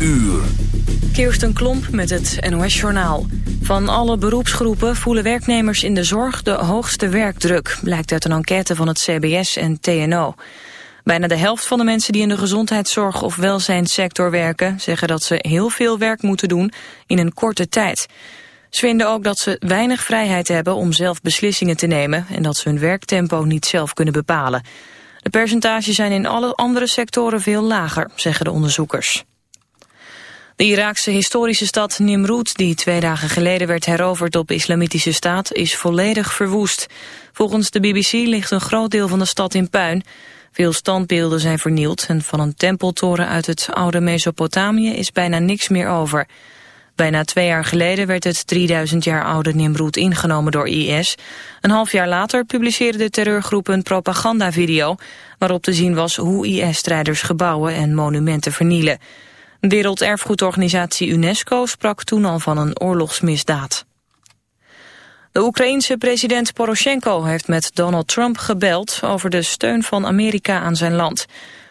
uur. Kirsten Klomp met het NOS-journaal. Van alle beroepsgroepen voelen werknemers in de zorg de hoogste werkdruk... blijkt uit een enquête van het CBS en TNO. Bijna de helft van de mensen die in de gezondheidszorg of welzijnssector werken... zeggen dat ze heel veel werk moeten doen in een korte tijd. Ze vinden ook dat ze weinig vrijheid hebben om zelf beslissingen te nemen... en dat ze hun werktempo niet zelf kunnen bepalen. De percentages zijn in alle andere sectoren veel lager, zeggen de onderzoekers. De Iraakse historische stad Nimrud, die twee dagen geleden werd heroverd op islamitische staat, is volledig verwoest. Volgens de BBC ligt een groot deel van de stad in puin. Veel standbeelden zijn vernield en van een tempeltoren uit het oude Mesopotamië is bijna niks meer over. Bijna twee jaar geleden werd het 3000 jaar oude Nimrud ingenomen door IS. Een half jaar later publiceerde de terreurgroep een propagandavideo... waarop te zien was hoe IS-strijders gebouwen en monumenten vernielen. Werelderfgoedorganisatie UNESCO sprak toen al van een oorlogsmisdaad. De Oekraïense president Poroshenko heeft met Donald Trump gebeld over de steun van Amerika aan zijn land.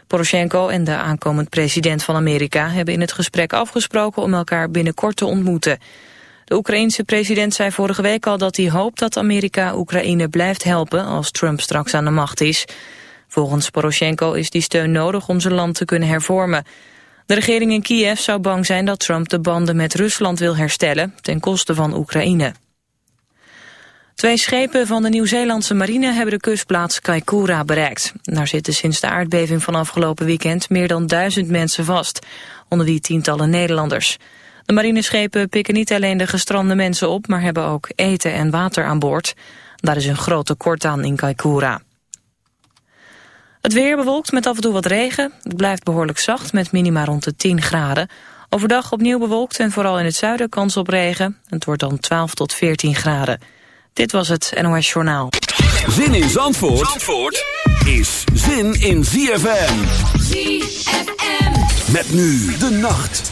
Poroshenko en de aankomend president van Amerika hebben in het gesprek afgesproken om elkaar binnenkort te ontmoeten. De Oekraïense president zei vorige week al dat hij hoopt dat Amerika Oekraïne blijft helpen als Trump straks aan de macht is. Volgens Poroshenko is die steun nodig om zijn land te kunnen hervormen. De regering in Kiev zou bang zijn dat Trump de banden met Rusland wil herstellen ten koste van Oekraïne. Twee schepen van de Nieuw-Zeelandse marine hebben de kustplaats Kaikoura bereikt. Daar zitten sinds de aardbeving van afgelopen weekend meer dan duizend mensen vast, onder wie tientallen Nederlanders. De marineschepen pikken niet alleen de gestrande mensen op, maar hebben ook eten en water aan boord. Daar is een groot tekort aan in Kaikoura. Het weer bewolkt met af en toe wat regen. Het blijft behoorlijk zacht met minima rond de 10 graden. Overdag opnieuw bewolkt en vooral in het zuiden kans op regen. Het wordt dan 12 tot 14 graden. Dit was het NOS Journaal. Zin in Zandvoort, Zandvoort is zin in ZFM. ZFM. Met nu de nacht.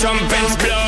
trumpets blow.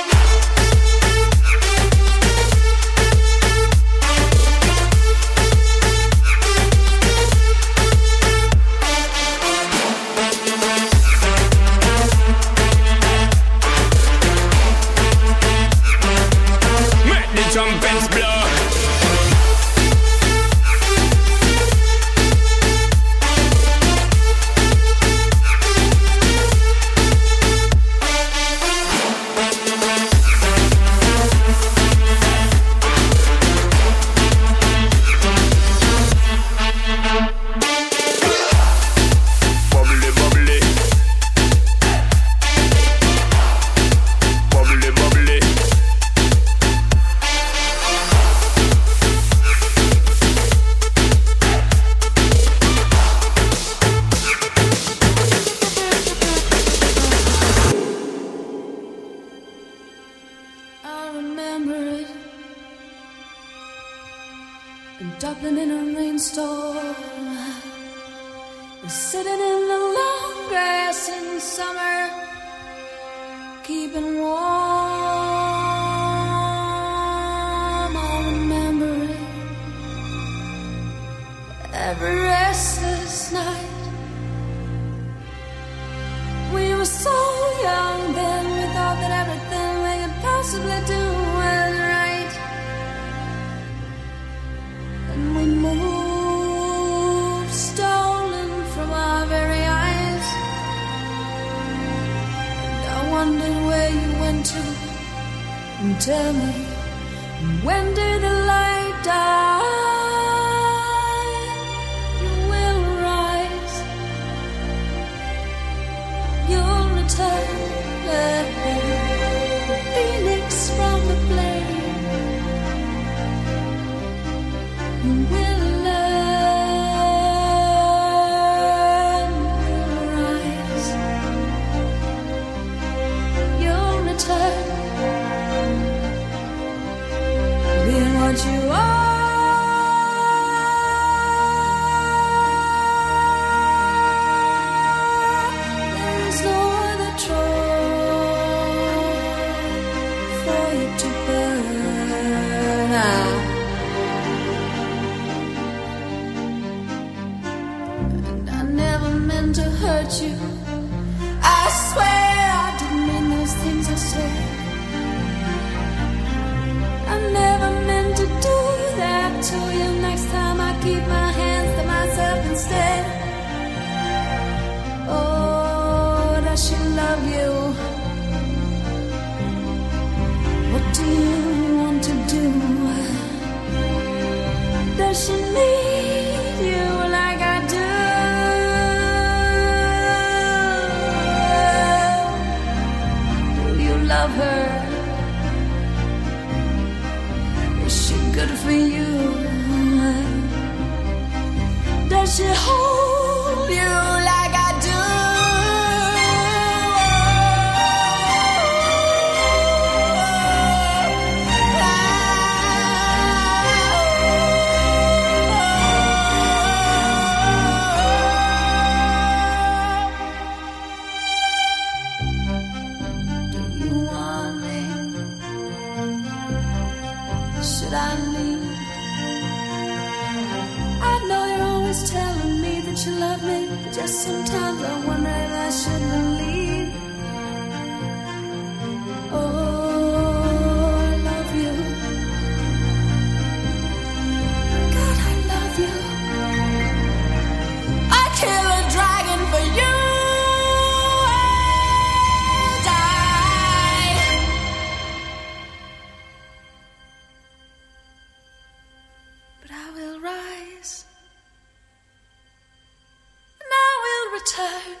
turn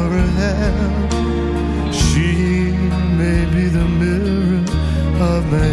hell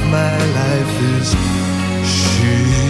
of my life is she.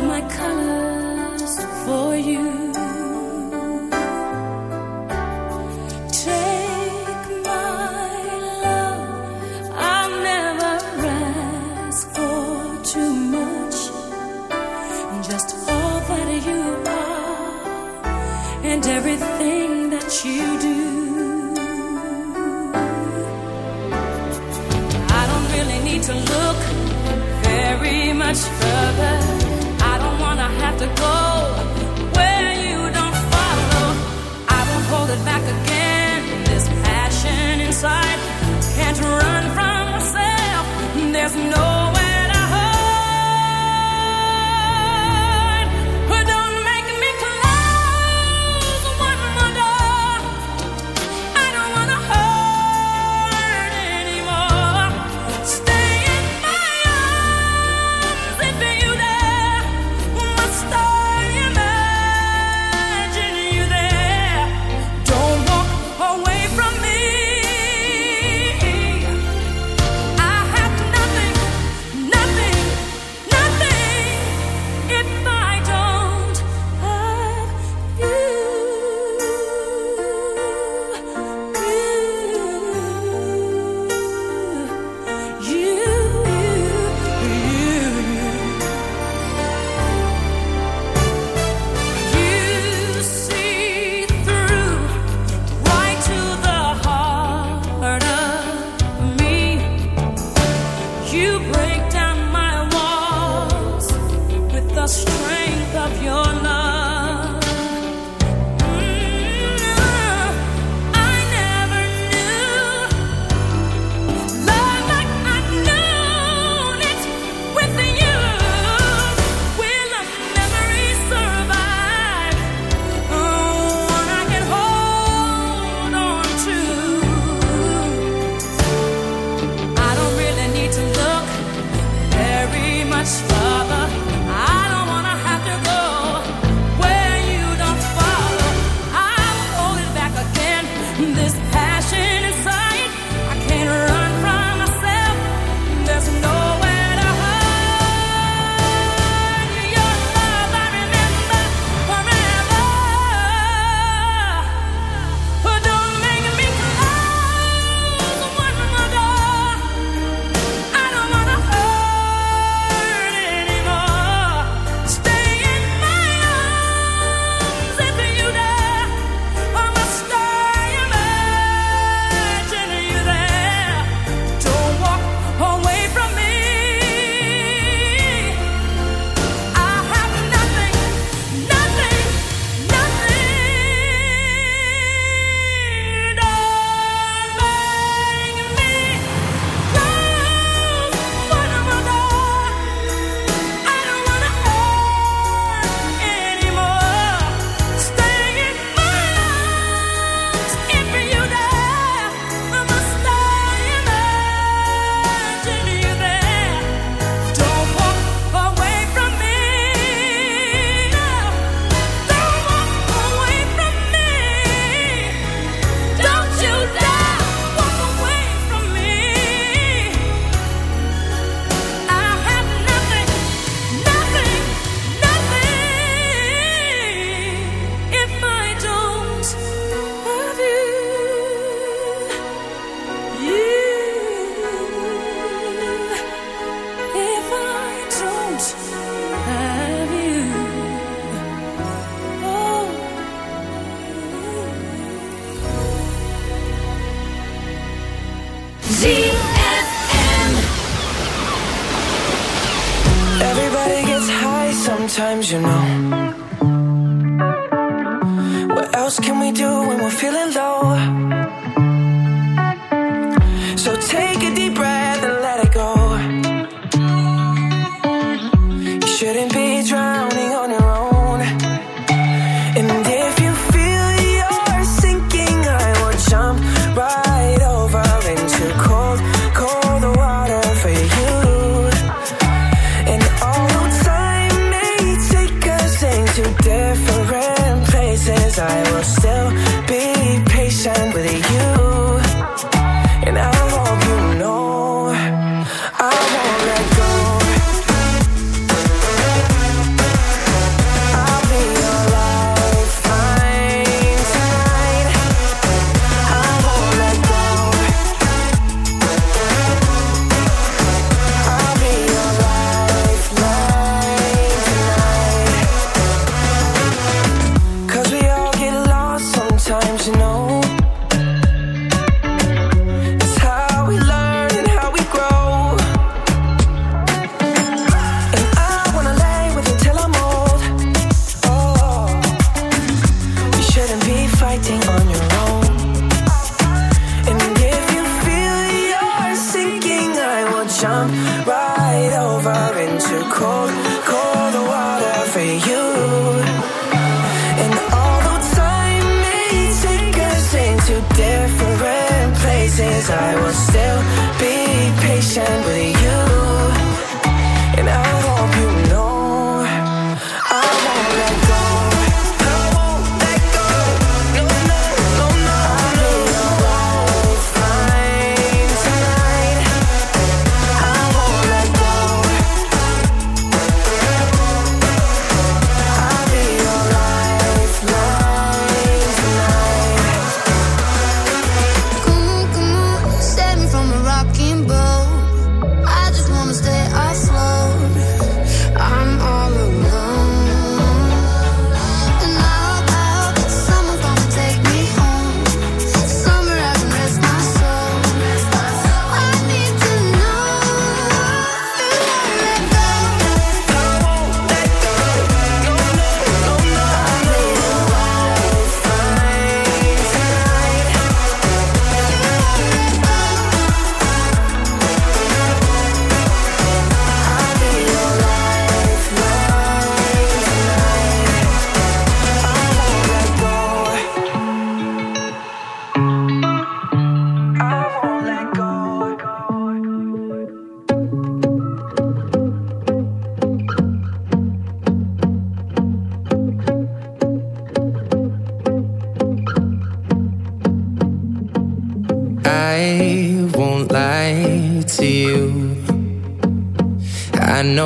My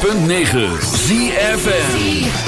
106.9 ZFN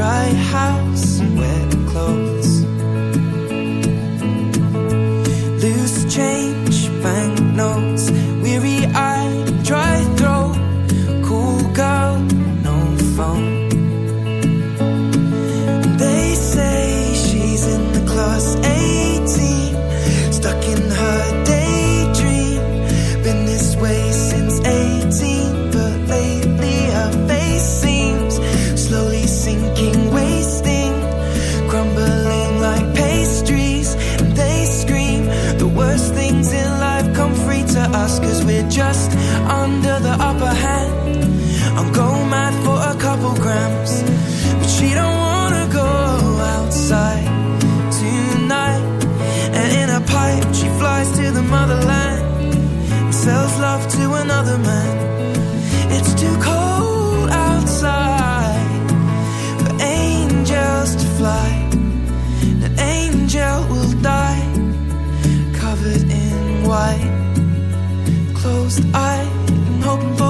Dry It's too cold outside for angels to fly. An angel will die covered in white, closed and hoping for